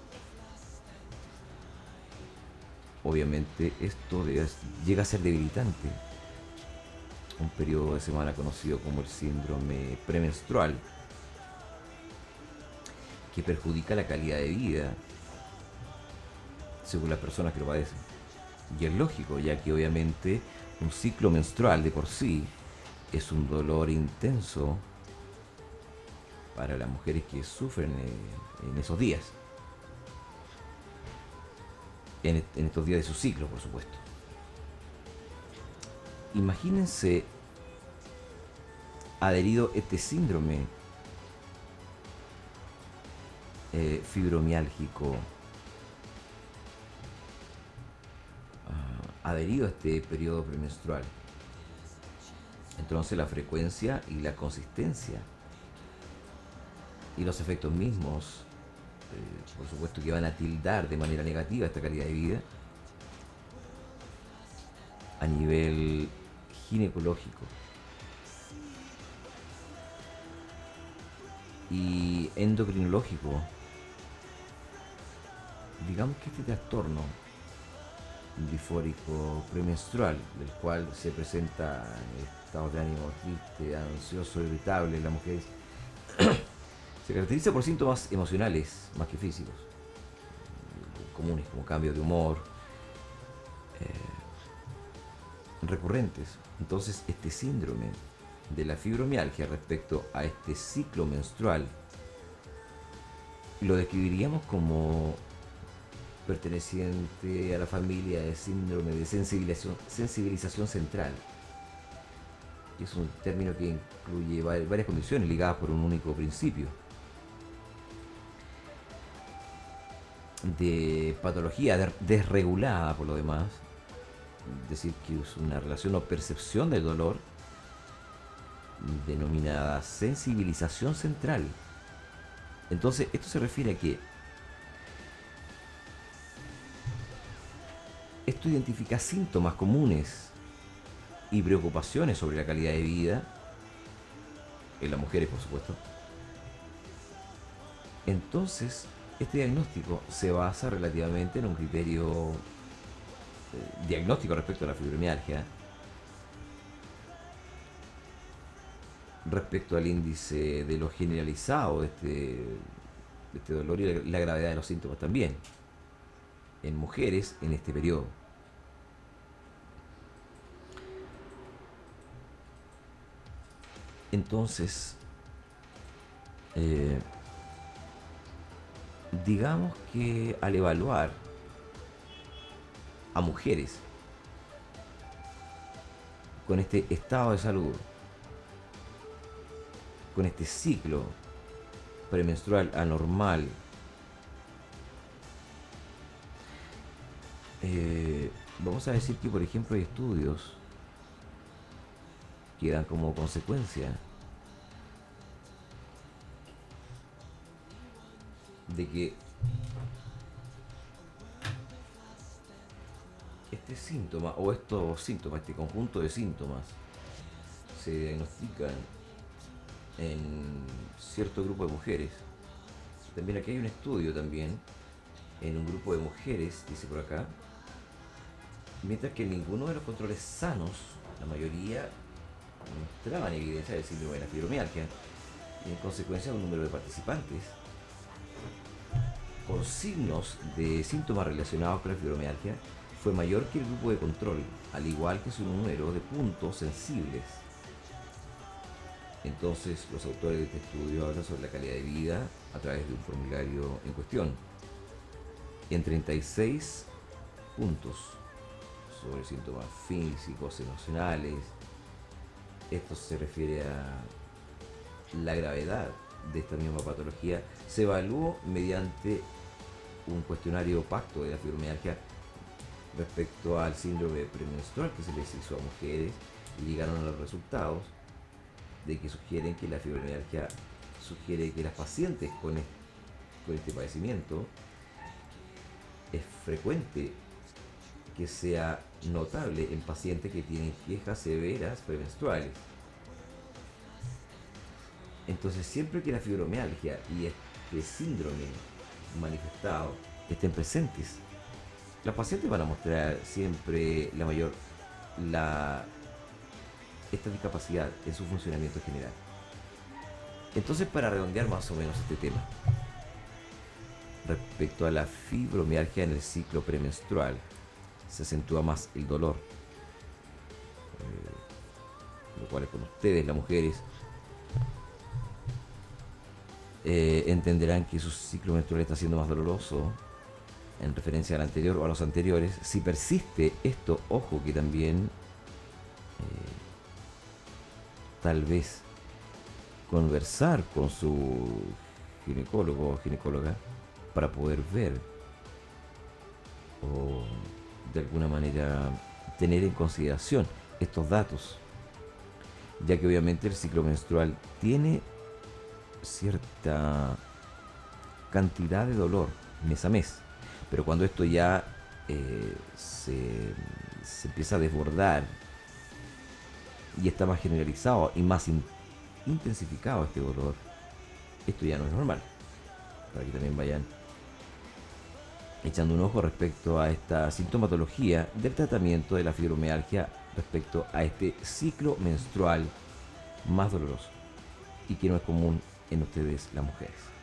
Obviamente esto llega a ser debilitante. Un periodo de semana conocido como el síndrome premenstrual que perjudica la calidad de vida según las personas que lo padecen. Y es lógico, ya que obviamente un ciclo menstrual de por sí es un dolor intenso para las mujeres que sufren en esos días. En, estos días de su ciclo, por supuesto. Imagínense adherido este síndrome eh, fibromiálgico ah, adherido a este periodo premenstrual. Entonces la frecuencia y la consistencia y los efectos mismos, eh, por supuesto que van a tildar de manera negativa esta calidad de vida a nivel ginecológico. Y endocrinológico digamos que este trastorno difórico premenstrual, del cual se presenta estado de ánimo triste, ansioso, irritable en la mujer, se caracteriza por síntomas emocionales más que físicos, comunes como cambio de humor, recurrentes. Entonces este síndrome de la fibromialgia respecto a este ciclo menstrual lo describiríamos como perteneciente a la familia de síndrome de sensibilización, central. Es un término que incluye varias condiciones ligadas por un único principio. De patología desregulada por lo demás, decir, que es una relación o percepción del dolor denominada sensibilización central. Entonces, esto se refiere a que Esto identifica síntomas comunes y preocupaciones sobre la calidad de vida, en las mujeres por supuesto. Entonces, este diagnóstico se basa relativamente en un criterio diagnóstico respecto a la fibromialgia, respecto al índice de lo generalizado de este, de este dolor y la gravedad de los síntomas también en mujeres en este periodo. Entonces, eh, digamos que al evaluar a mujeres. Con este estado de salud, con este ciclo premenstrual anormal, eh, vamos a decir que, por ejemplo, hay estudios que dan como consecuencia de que este síntoma o estos síntomas, este conjunto de síntomas, se diagnostican en cierto grupo de mujeres. También aquí hay un estudio también en un grupo de mujeres, dice por acá, mientras que ninguno de los controles sanos, la mayoría mostraban evidencia del síndrome de la fibromialgia y en consecuencia un número de participantes con signos de síntomas relacionados con la fibromialgia fue mayor que el grupo de control, al igual que su número de puntos sensibles. Entonces, los autores de este estudio hablan sobre la calidad de vida a través de un formulario en cuestión. En 36 puntos sobre síntomas físicos, emocionales, esto se refiere a la gravedad de esta misma patología, se evaluó mediante un cuestionario pacto de la fibromialgia respecto al síndrome premenstrual que se les hizo a mujeres y llegaron a los resultados de que sugieren que la fibromialgia sugiere que las pacientes con, con este padecimiento es frecuente que sea notable en pacientes que tienen quejas severas premenstruales. Entonces, siempre que la fibromialgia y este síndrome manifestado estén presentes, las pacientes van a mostrar siempre la mayor la esta discapacidad en su funcionamiento general. Entonces, para redondear más o menos este tema, respecto a la fibromialgia en el ciclo premenstrual, se acentúa más el dolor, eh, lo cual es con ustedes, las mujeres, eh, entenderán que su ciclo menstrual está siendo más doloroso en referencia al anterior o a los anteriores. Si persiste esto, ojo que también eh, tal vez conversar con su ginecólogo o ginecóloga para poder ver o de alguna manera tener en consideración estos datos, ya que obviamente el ciclo menstrual tiene cierta cantidad de dolor mes a mes, pero cuando esto ya eh, se, se, empieza a desbordar y está más generalizado y más intensificado este dolor, esto ya no es normal, para que también vayan echando un ojo respecto a esta sintomatología del tratamiento de la fibromialgia respecto a este ciclo menstrual más doloroso y que no es común en ustedes las mujeres.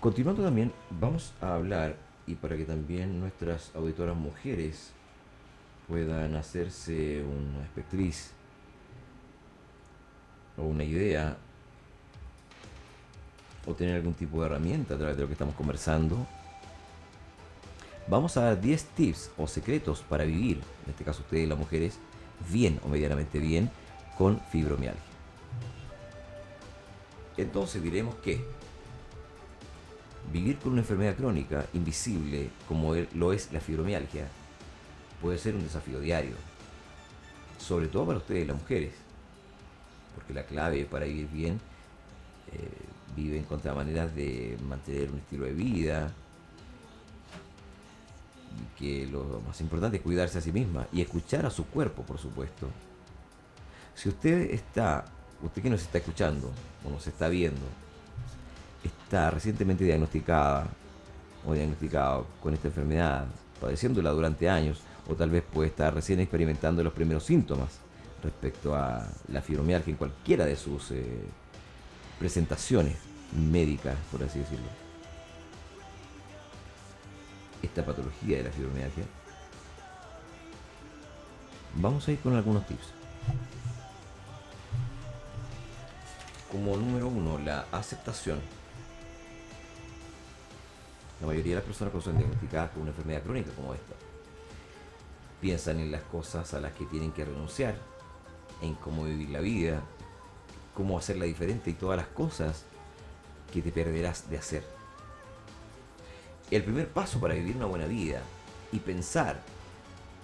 Continuando también, vamos a hablar, y para que también nuestras auditoras mujeres puedan hacerse una espectriz o una idea o tener algún tipo de herramienta a través de lo que estamos conversando, vamos a dar 10 tips o secretos para vivir, en este caso ustedes las mujeres, bien o medianamente bien con fibromialgia. Entonces diremos que vivir con una enfermedad crónica invisible como lo es la fibromialgia puede ser un desafío diario, sobre todo para ustedes las mujeres, porque la clave para vivir bien eh, vive en contra maneras de mantener un estilo de vida y que lo más importante es cuidarse a sí misma y escuchar a su cuerpo, por supuesto. Si usted está, usted que nos está escuchando o nos está viendo, está recientemente diagnosticada o diagnosticado con esta enfermedad, padeciéndola durante años, o tal vez puede estar recién experimentando los primeros síntomas respecto a la fibromialgia en cualquiera de sus eh, presentaciones médicas, por así decirlo. Esta patología de la fibromialgia. Vamos a ir con algunos tips. Como número uno, la aceptación. La mayoría de las personas que son diagnosticadas con una enfermedad crónica como esta piensan en las cosas a las que tienen que renunciar, en cómo vivir la vida, cómo hacerla diferente y todas las cosas que te perderás de hacer. El primer paso para vivir una buena vida y pensar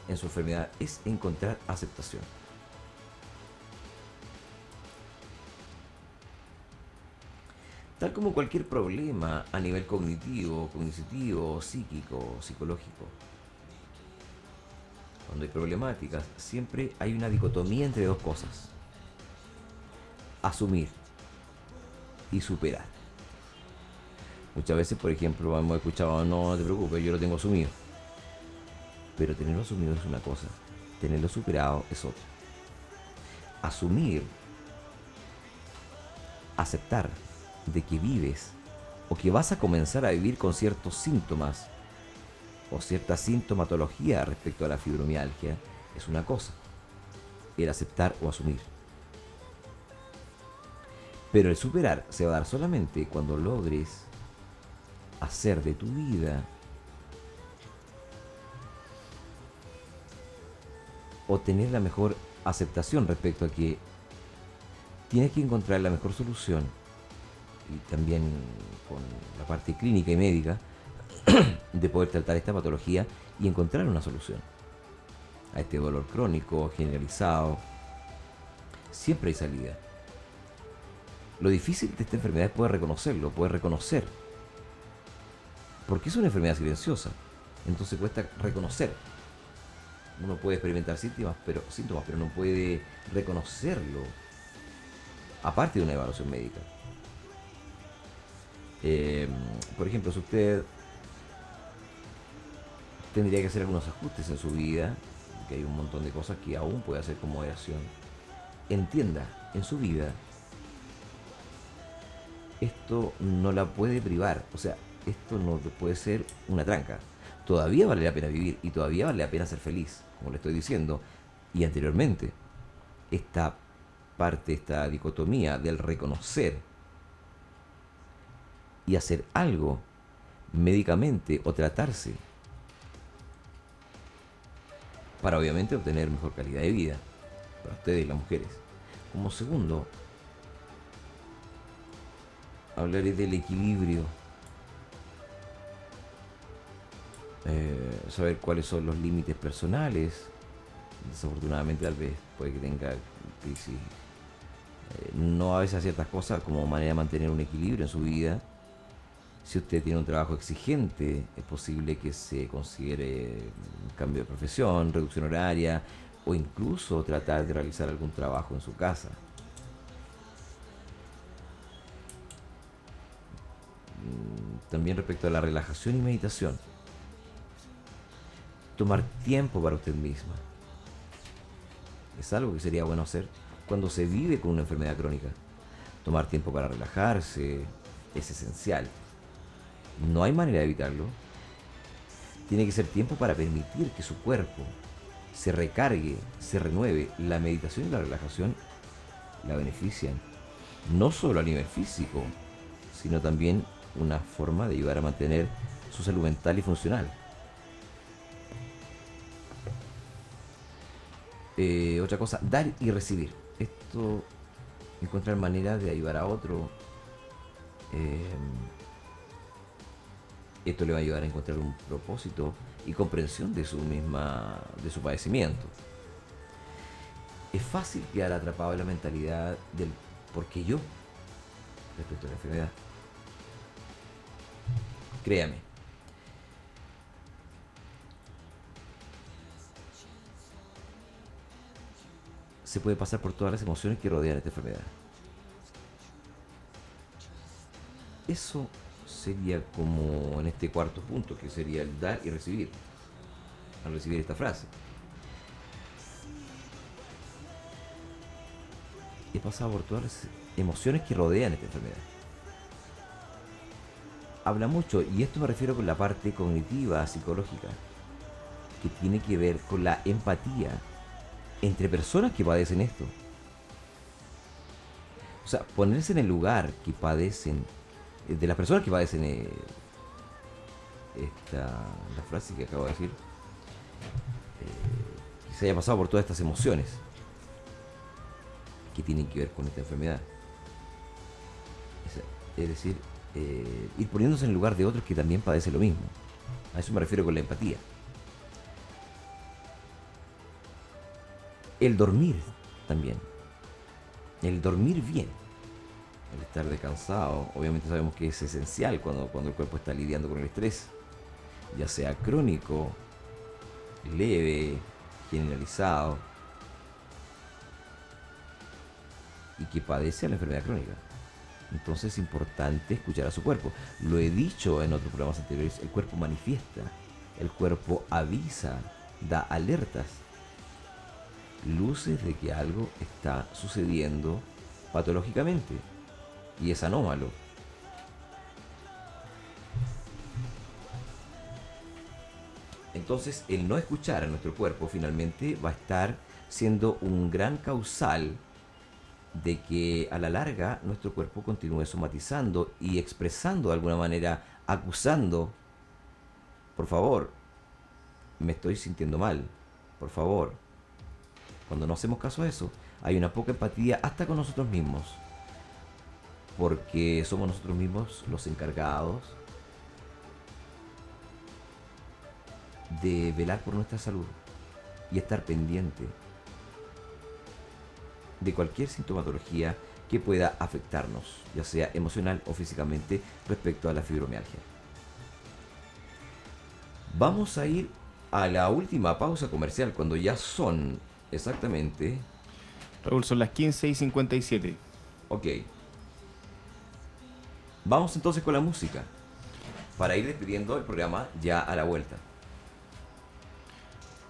en su enfermedad es encontrar aceptación. Tal como cualquier problema a nivel cognitivo, cognitivo, psíquico, psicológico. Cuando hay problemáticas, siempre hay una dicotomía entre dos cosas. Asumir y superar. Muchas veces, por ejemplo, hemos escuchado, no, no te preocupes, yo lo tengo asumido. Pero tenerlo asumido es una cosa, tenerlo superado es otra. Asumir, aceptar de que vives o que vas a comenzar a vivir con ciertos síntomas o cierta sintomatología respecto a la fibromialgia es una cosa, el aceptar o asumir. Pero el superar se va a dar solamente cuando logres hacer de tu vida o tener la mejor aceptación respecto a que tienes que encontrar la mejor solución y también con la parte clínica y médica de poder tratar esta patología y encontrar una solución a este dolor crónico, generalizado. Siempre hay salida. Lo difícil de esta enfermedad es poder reconocerlo, poder reconocer. Porque es una enfermedad silenciosa. Entonces cuesta reconocer. Uno puede experimentar síntomas, pero, síntomas, pero no puede reconocerlo. Aparte de una evaluación médica. Eh, por ejemplo, si usted tendría que hacer algunos ajustes en su vida, que hay un montón de cosas que aún puede hacer con moderación, entienda en su vida, esto no la puede privar, o sea, esto no puede ser una tranca. Todavía vale la pena vivir y todavía vale la pena ser feliz, como le estoy diciendo. Y anteriormente, esta parte, esta dicotomía del reconocer y hacer algo médicamente o tratarse para obviamente obtener mejor calidad de vida para ustedes las mujeres. Como segundo, hablaré del equilibrio, eh, saber cuáles son los límites personales. Desafortunadamente tal vez puede que tenga crisis. Eh, no a veces ciertas cosas como manera de mantener un equilibrio en su vida si usted tiene un trabajo exigente, es posible que se considere un cambio de profesión, reducción horaria o incluso tratar de realizar algún trabajo en su casa. Mm, también respecto a la relajación y meditación. Tomar tiempo para usted misma. Es algo que sería bueno hacer cuando se vive con una enfermedad crónica. Tomar tiempo para relajarse es esencial no hay manera de evitarlo. Tiene que ser tiempo para permitir que su cuerpo se recargue, se renueve. La meditación y la relajación la benefician, no solo a nivel físico, sino también una forma de ayudar a mantener su salud mental y funcional. Eh, otra cosa, dar y recibir. Esto, encontrar maneras de ayudar a otro. Eh, esto le va a ayudar a encontrar un propósito y comprensión de su misma, de su padecimiento. Es fácil quedar atrapado en la mentalidad del por qué yo respecto a la enfermedad. Créame. Se puede pasar por todas las emociones que rodean esta enfermedad. Eso sería como en este cuarto punto, que sería el dar y recibir, al recibir esta frase. He pasado por todas las emociones que rodean esta enfermedad. Habla mucho, y esto me refiero con la parte cognitiva, psicológica, que tiene que ver con la empatía entre personas que padecen esto. O sea, ponerse en el lugar que padecen de las personas que padecen eh, esta, la frase que acabo de decir, eh, que se haya pasado por todas estas emociones que tienen que ver con esta enfermedad. Es, decir, eh, ir poniéndose en lugar de otros que también padecen lo mismo. A eso me refiero con la empatía. El dormir también. El dormir bien. El estar descansado. Obviamente sabemos que es esencial cuando, cuando el cuerpo está lidiando con el estrés. Ya sea crónico, leve, generalizado. Y que padece la enfermedad crónica. Entonces es importante escuchar a su cuerpo. Lo he dicho en otros programas anteriores, el cuerpo manifiesta, el cuerpo avisa, da alertas, luces de que algo está sucediendo patológicamente y es anómalo. Entonces el no escuchar a nuestro cuerpo finalmente va a estar siendo un gran causal de que a la larga nuestro cuerpo continúe somatizando y expresando de alguna manera, acusando, por favor, me estoy sintiendo mal, por favor. Cuando no hacemos caso a eso, hay una poca empatía hasta con nosotros mismos, porque somos nosotros mismos los encargados de velar por nuestra salud y estar pendiente de cualquier sintomatología que pueda afectarnos, ya sea emocional o físicamente, respecto a la fibromialgia. Vamos a ir a la última pausa comercial cuando ya son exactamente... Raúl, son las 15 y 57. Ok. Vamos entonces con la música, para ir despidiendo el programa ya a la vuelta.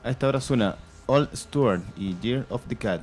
A esta hora suena Old Stewart y Year of the Cat.